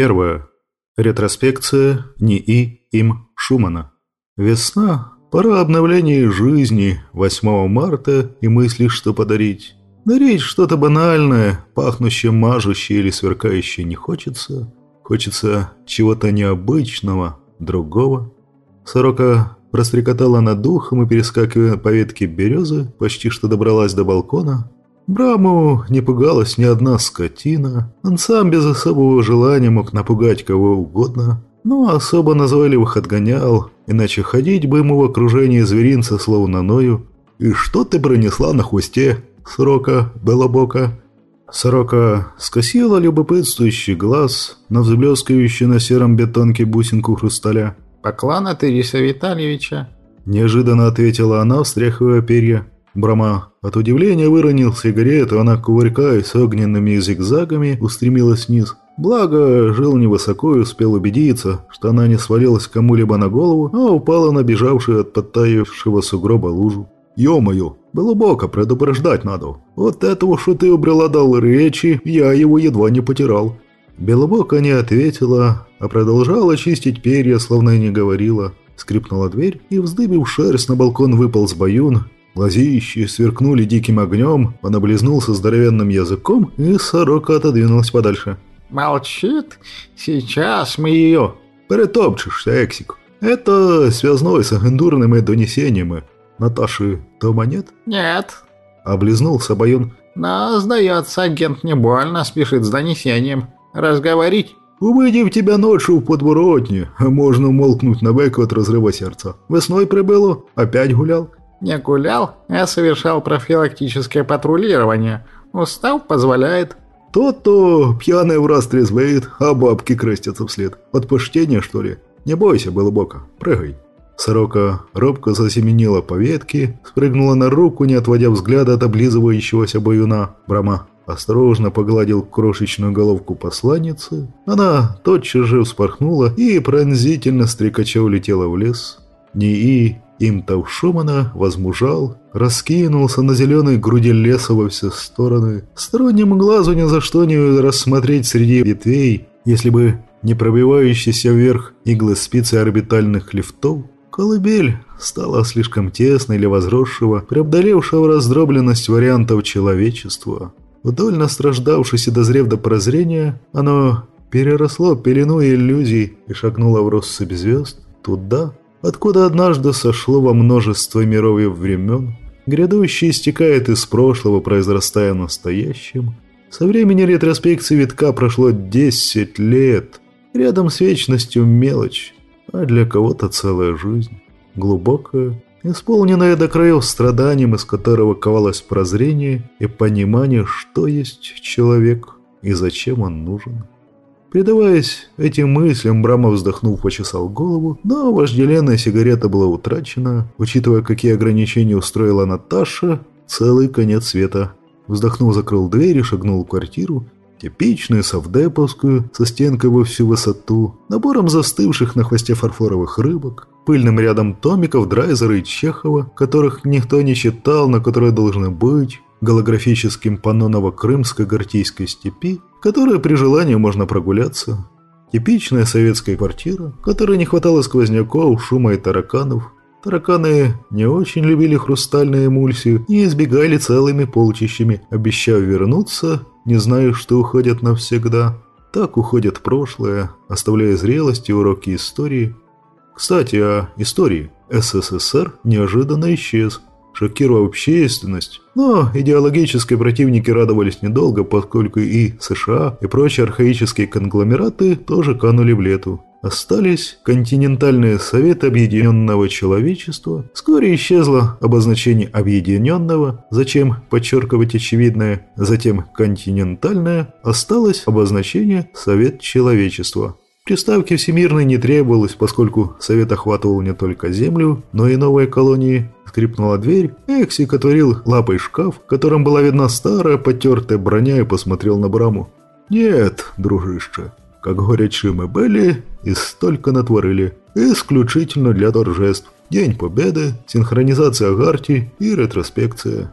Первое. Ретроспекция НИИ им Шумана. Весна – пора обновления жизни, 8 марта и мысли, что подарить. Дарить что-то банальное, пахнущее, мажущее или сверкающее не хочется. Хочется чего-то необычного, другого. Сорока прострекотала над духом и, перескакивая по ветке березы, почти что добралась до балкона. Браму не пугалась ни одна скотина. Он сам без особого желания мог напугать кого угодно, но особо назойливых отгонял, иначе ходить бы ему в окружении зверинца словно ною. «И что ты пронесла на хвосте, сорока белобока?» Сорока скосила любопытствующий глаз на взблескивающий на сером бетонке бусинку хрусталя. «Поклон от Ириса Витальевича», – неожиданно ответила она, встряхивая перья. Брама от удивления выронил сигарету, она, кувыркаясь огненными зигзагами, устремилась вниз. Благо, жил невысоко и успел убедиться, что она не свалилась кому-либо на голову, а упала на бежавшую от подтаявшего сугроба лужу. «Ё-моё, глубоко предупреждать надо. Вот этого, что ты обреладал речи, я его едва не потирал». Белобока не ответила, а продолжала чистить перья, словно и не говорила. Скрипнула дверь, и, вздыбив шерсть, на балкон выпал с баюн. Глазищи сверкнули диким огнем, он облизнулся здоровенным языком, и сорока отодвинулась подальше. «Молчит? Сейчас мы ее...» «Перетопчешься, Эксик. Это связной с агентурными донесениями. Наташи дома нет?» «Нет». Облизнулся Баюн. «Но, сдается, агент не больно спешит с донесением. Разговорить?» «Увидев тебя ночью в подворотне, можно умолкнуть на веку от разрыва сердца. Весной прибыло, опять гулял». «Не гулял, а совершал профилактическое патрулирование. Устав позволяет». «То-то пьяный в раз трезвеет, а бабки крестятся вслед. От почтения, что ли? Не бойся, Белобока, прыгай». Сорока робко засеменила по ветке, спрыгнула на руку, не отводя взгляда от облизывающегося баюна. Брама осторожно погладил крошечную головку посланницы. Она тотчас же вспорхнула и пронзительно стрекача улетела в лес. НИИ Имтов Шумана возмужал, раскинулся на зеленой груди леса во все стороны. Стороннему глазу ни за что не рассмотреть среди ветвей, если бы не пробивающиеся вверх иглы спицы орбитальных лифтов. Колыбель стала слишком тесной для возросшего, преобдалевшего раздробленность вариантов человечества. Вдоль настраждавшись и дозрев до прозрения, оно переросло пелену иллюзий и шагнуло в россыпь звезд туда, откуда однажды сошло во множество миров и времен, грядущее истекает из прошлого, произрастая настоящим. Со времени ретроспекции витка прошло 10 лет. Рядом с вечностью мелочь, а для кого-то целая жизнь. Глубокая, исполненная до краев страданием, из которого ковалось прозрение и понимание, что есть человек и зачем он нужен. Предаваясь этим мыслям, Брама вздохнув, почесал голову, но вожделенная сигарета была утрачена. Учитывая, какие ограничения устроила Наташа, целый конец света. Вздохнув, закрыл дверь и шагнул в квартиру. Типичную совдеповскую, со стенкой во всю высоту, набором застывших на хвосте фарфоровых рыбок, пыльным рядом томиков Драйзера и Чехова, которых никто не читал, но которые должны быть, голографическим панно Новокрымской Гортийской степи, которой при желании можно прогуляться. Типичная советская квартира, которой не хватало сквозняков, шума и тараканов. Тараканы не очень любили хрустальную эмульсию и избегали целыми полчищами, обещав вернуться, не зная, что уходят навсегда. Так уходят прошлое, оставляя зрелость и уроки истории. Кстати, о истории. СССР неожиданно исчез, шокировав общественность. Но идеологические противники радовались недолго, поскольку и США, и прочие архаические конгломераты тоже канули в лету. Остались континентальные советы объединенного человечества. Вскоре исчезло обозначение объединенного, зачем подчеркивать очевидное, затем континентальное, осталось обозначение совет человечества. Приставки всемирной не требовалось, поскольку совет охватывал не только землю, но и новые колонии. Скрипнула дверь, Эксик отворил лапой шкаф, в котором была видна старая потертая броня и посмотрел на Браму. «Нет, дружище, как говорят Шимы были, и столько натворили. Исключительно для торжеств. День Победы, синхронизация Агарти и ретроспекция.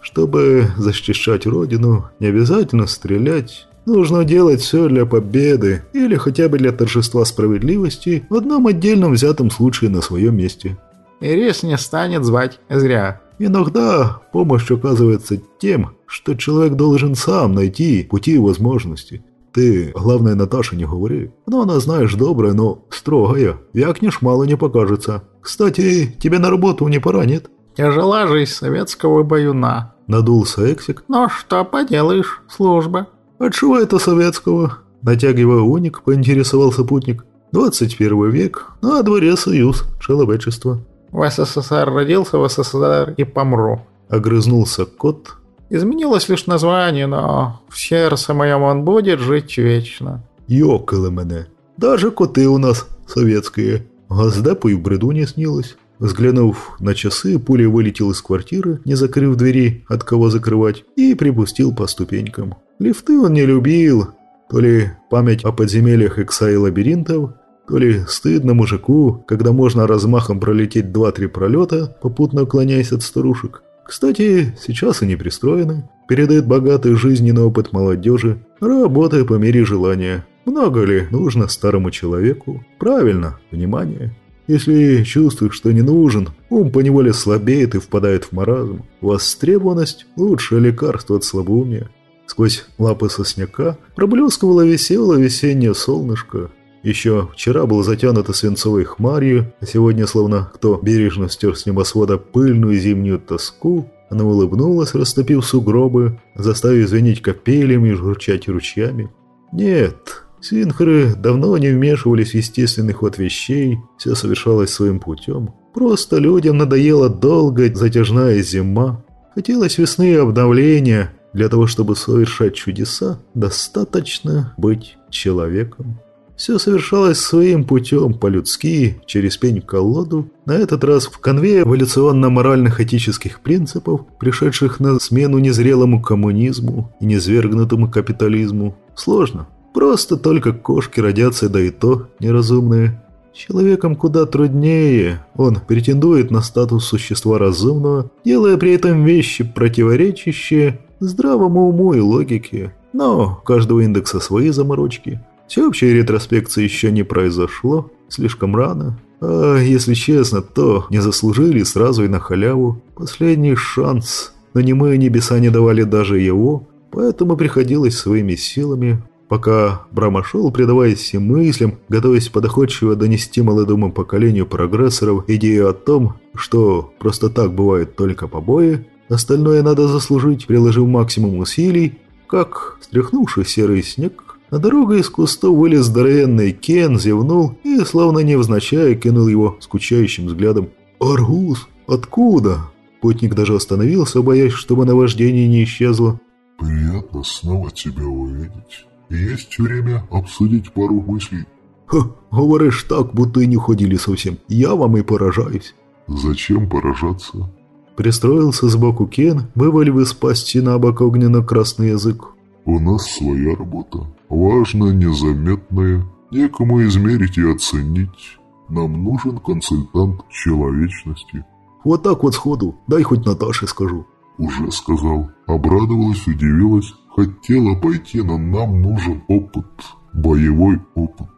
Чтобы защищать родину, не обязательно стрелять, Нужно делать все для победы или хотя бы для торжества справедливости в одном отдельном взятом случае на своем месте. Ирис не станет звать зря. Иногда помощь оказывается тем, что человек должен сам найти пути и возможности. Ты, главное, Наташе не говори. Но она, знаешь, добрая, но строгая. Вякнешь, мало не покажется. Кстати, тебе на работу не пора, нет? Тяжела жизнь советского баюна. Надулся Эксик. Но что поделаешь, служба. А чего это советского? Натягивая уник, поинтересовался путник. 21 век, на дворе союз, человечество. В СССР родился, в СССР и помру. Огрызнулся кот, Изменилось лишь название, но в сердце моем он будет жить вечно. Йокали мене. Даже коты у нас советские. Газдепу и в бреду не снилось. Взглянув на часы, пулей вылетел из квартиры, не закрыв двери, от кого закрывать, и припустил по ступенькам. Лифты он не любил. То ли память о подземельях икса и лабиринтов, то ли стыдно мужику, когда можно размахом пролететь два-три пролета, попутно уклоняясь от старушек. Кстати, сейчас они пристроены, передают богатый жизненный опыт молодежи, работая по мере желания. Много ли нужно старому человеку? Правильно, внимание. Если чувствуешь, что не нужен, ум поневоле слабеет и впадает в маразм. Востребованность – лучшее лекарство от слабоумия. Сквозь лапы сосняка проблескивало веселое весеннее солнышко, еще вчера был затянуто свинцовой хмарью, а сегодня, словно кто бережно стер с небосвода пыльную зимнюю тоску, она улыбнулась, растопив сугробы, заставив звенеть капелями и журчать ручьями. Нет, синхры давно не вмешивались в естественный ход вещей, все совершалось своим путем. Просто людям надоела долгая затяжная зима. Хотелось весны и обновления. Для того, чтобы совершать чудеса, достаточно быть человеком. Все совершалось своим путем, по-людски, через пень-колоду, на этот раз в конве эволюционно-моральных этических принципов, пришедших на смену незрелому коммунизму и низвергнутому капитализму. Сложно. Просто только кошки родятся, да и то неразумные. Человеком куда труднее. Он претендует на статус существа разумного, делая при этом вещи, противоречащие здравому уму и логике. Но у каждого индекса свои заморочки – Всеобщей ретроспекции еще не произошло, слишком рано. А если честно, то не заслужили сразу и на халяву. Последний шанс, но ни мы, небеса не давали даже его, поэтому приходилось своими силами Пока Брама шел, предаваясь всем мыслям, готовясь подоходчиво донести молодому поколению прогрессоров идею о том, что просто так бывают только побои, остальное надо заслужить, приложив максимум усилий, как, стряхнувший серый снег, на дорогу из кустов вылез здоровенный Кен, зевнул и, словно невзначай, кинул его скучающим взглядом. «Аргус? Откуда?» Путник даже остановился, боясь, чтобы наваждение не исчезло. «Приятно снова тебя увидеть. Есть время обсудить пару мыслей». «Ха, говоришь так, будто и не ходили совсем. Я вам и поражаюсь». «Зачем поражаться?» Пристроился сбоку Кен, вывалив из пасти на бок огненно-красный язык. «У нас своя работа важное, незаметное, некому измерить и оценить. Нам нужен консультант человечности. Вот так вот сходу, дай хоть Наташе скажу. Уже сказал. Обрадовалась, удивилась, хотела пойти, но нам нужен опыт. Боевой опыт.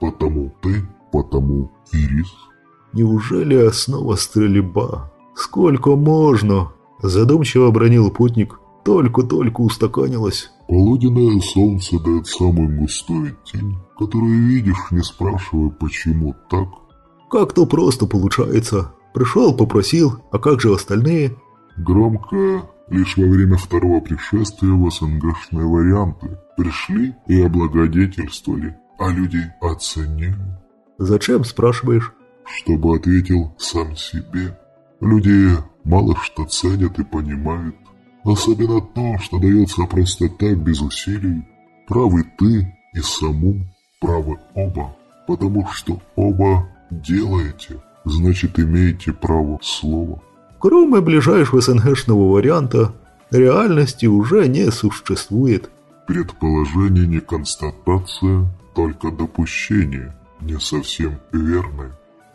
Потому ты, потому Ирис. Неужели основа стрельба? Сколько можно? Задумчиво бронил путник. Только-только устаканилась. Полуденное солнце дает самую густую тень, которую видишь, не спрашивая, почему так. Как-то просто получается. Пришел, попросил, а как же остальные? Громко, лишь во время второго пришествия в СНГшные варианты. Пришли и облагодетельствовали, а люди оценили. Зачем, спрашиваешь? Чтобы ответил сам себе. Люди мало что ценят и понимают. Особенно то, что дается просто так, без усилий. Правы ты и саму, правы оба. Потому что оба делаете, значит имеете право слова. Кроме ближайшего СНГшного варианта, реальности уже не существует. Предположение не констатация, только допущение, не совсем верное.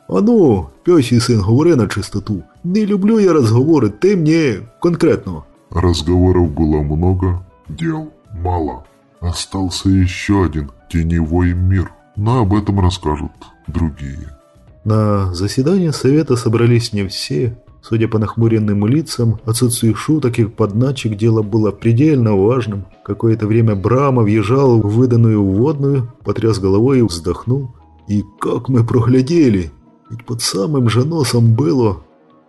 А ну, пёсий сын, говори на чистоту. Не люблю я разговори, ты мне конкретно. Разговоров было много, дел мало. остался еще один теневой мир, но об этом расскажут другие. На заседание совета собрались не все. Судя по нахмуренным лицам, отсутствию шуток и подначек дело было предельно важным. Какое-то время Брама въезжал в выданную водную, потряс головой и вздохнул. И как мы проглядели! Ведь под самым же носом было...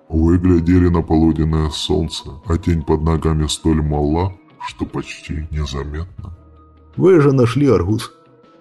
Вы глядели на полуденное солнце, а тень под ногами столь мала, что почти незаметно. Вы же нашли Аргус.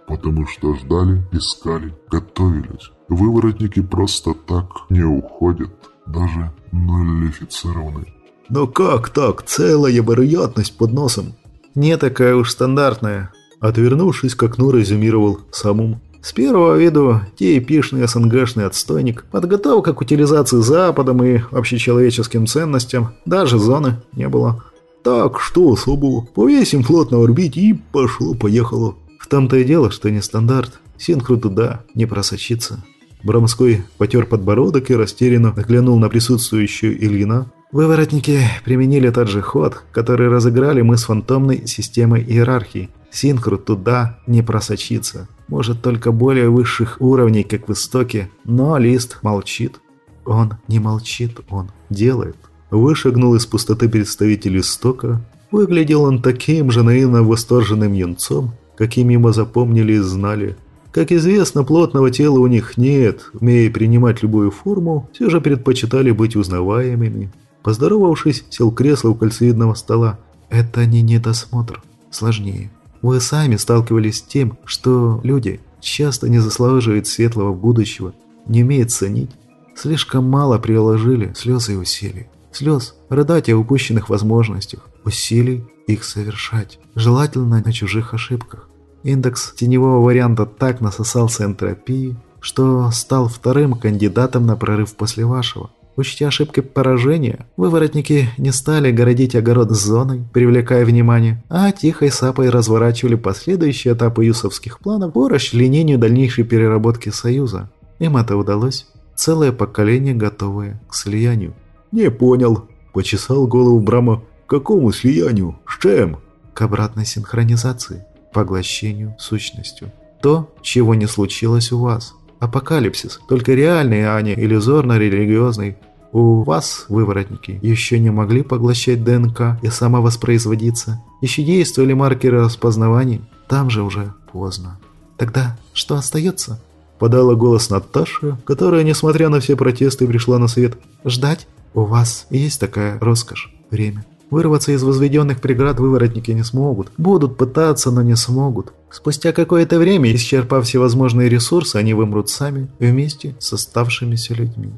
Потому что ждали, искали, готовились. Выворотники просто так не уходят, даже нулифицированные. Но как так? Целая вероятность под носом. Не такая уж стандартная. Отвернувшись к окну, резюмировал Самум. С первого виду типичный СНГшный отстойник. Подготовка к утилизации Западом и общечеловеческим ценностям. Даже зоны не было. Так что, Собу, повесим флот на орбите и пошло-поехало. В том-то и дело, что не стандарт. Синхру туда не просочится. Брамской потер подбородок и растерянно оглянул на присутствующую Ильина. Выворотники применили тот же ход, который разыграли мы с фантомной системой иерархии. Синхру туда не просочится. Может, только более высших уровней, как в истоке. Но Лист молчит. Он не молчит, он делает. Вышагнул из пустоты представитель истока. Выглядел он таким же наивно восторженным юнцом, каким его запомнили и знали. Как известно, плотного тела у них нет, умея принимать любую форму, все же предпочитали быть узнаваемыми. Поздоровавшись, сел кресло у кольцевидного стола. Это не недосмотр, сложнее. Вы сами сталкивались с тем, что люди часто не заслуживают светлого будущего, не умеют ценить. Слишком мало приложили слезы и усилий. Слез рыдать о упущенных возможностях, усилий их совершать, желательно на чужих ошибках. Индекс теневого варианта так насосался энтропии, что стал вторым кандидатом на прорыв после вашего. Учтя ошибки поражения, выворотники не стали городить огород с зоной, привлекая внимание, а тихой сапой разворачивали последующие этапы юсовских планов по расчленению дальнейшей переработки Союза. Им это удалось. Целое поколение готовое к слиянию. «Не понял», – почесал голову Брама. «Какому слиянию? С чем?» «К обратной синхронизации, поглощению сущностью. То, чего не случилось у вас. Апокалипсис, только реальный, а не иллюзорно-религиозный. У вас, выворотники, еще не могли поглощать ДНК и самовоспроизводиться. Еще действовали маркеры распознавания. Там же уже поздно. Тогда что остается? Подала голос Наташа, которая, несмотря на все протесты, пришла на свет. Ждать? У вас есть такая роскошь. Время. Вырваться из возведенных преград выворотники не смогут. Будут пытаться, но не смогут. Спустя какое-то время, исчерпав всевозможные ресурсы, они вымрут сами, вместе с оставшимися людьми.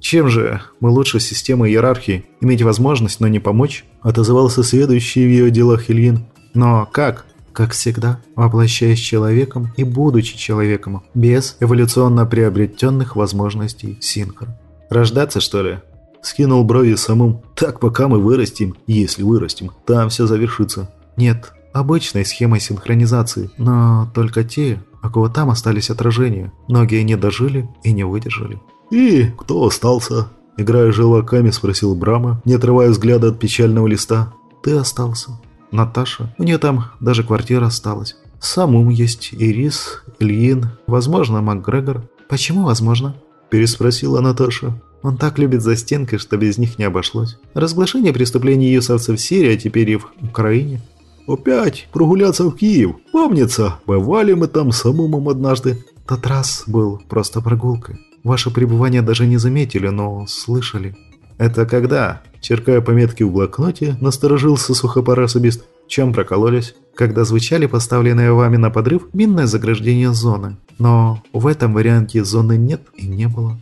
«Чем же мы лучше системы иерархии? Иметь возможность, но не помочь?» Отозвался следующий в ее делах Ильин. «Но как?» Как всегда, воплощаясь человеком и будучи человеком, без эволюционно приобретенных возможностей синхро. «Рождаться, что ли?» Скинул брови самым. «Так, пока мы вырастем, если вырастем, там все завершится». «Нет, обычной схемой синхронизации, но только те, у кого там остались отражения. Многие не дожили и не выдержали. «И кто остался?» Играя желваками, спросил Брама, не отрывая взгляда от печального листа. «Ты остался. Наташа. У нее там даже квартира осталась. Самум есть, Ирис, Ильин, возможно, МакГрегор. Почему возможно?» Переспросила Наташа. Он так любит застенки, что без них не обошлось. Разглашение преступлений юсовцев в Сирии, а теперь и в Украине. «Опять прогуляться в Киев. Помнится, бывали мы там с Амумом однажды». Тот раз был просто прогулкой. Ваше пребывание даже не заметили, но слышали. Это когда? Черкая пометки в блокноте, насторожился сухопарасобист. Чем прокололись? Когда звучали поставленные вами на подрыв минное заграждение зоны. Но в этом варианте зоны нет и не было.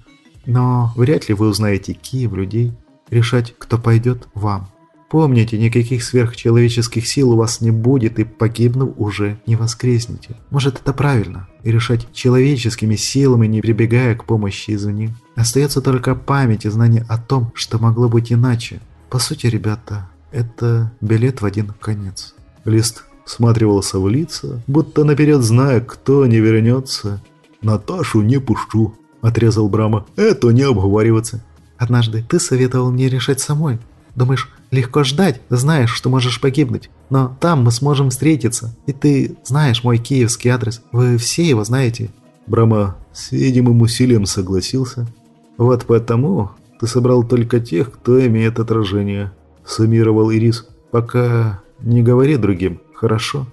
Но вряд ли вы узнаете Киев людей. Решать, кто пойдет, вам. Помните, никаких сверхчеловеческих сил у вас не будет, и погибнув уже не воскреснете. Может, это правильно, и решать человеческими силами, не прибегая к помощи извне. Остается только память и знание о том, что могло быть иначе. По сути, ребята, это билет в один конец. Лист всматривался в лица, будто наперед зная, кто не вернется. «Наташу не пущу», — отрезал Брама. «Это не обговариваться». «Однажды ты советовал мне решать самой. Думаешь, Легко ждать, знаешь, что можешь погибнуть. Но там мы сможем встретиться. И ты знаешь мой киевский адрес. Вы все его знаете». Брама с видимым усилием согласился. «Вот потому ты собрал только тех, кто имеет отражение», – суммировал Ирис. «Пока не говори другим, хорошо?»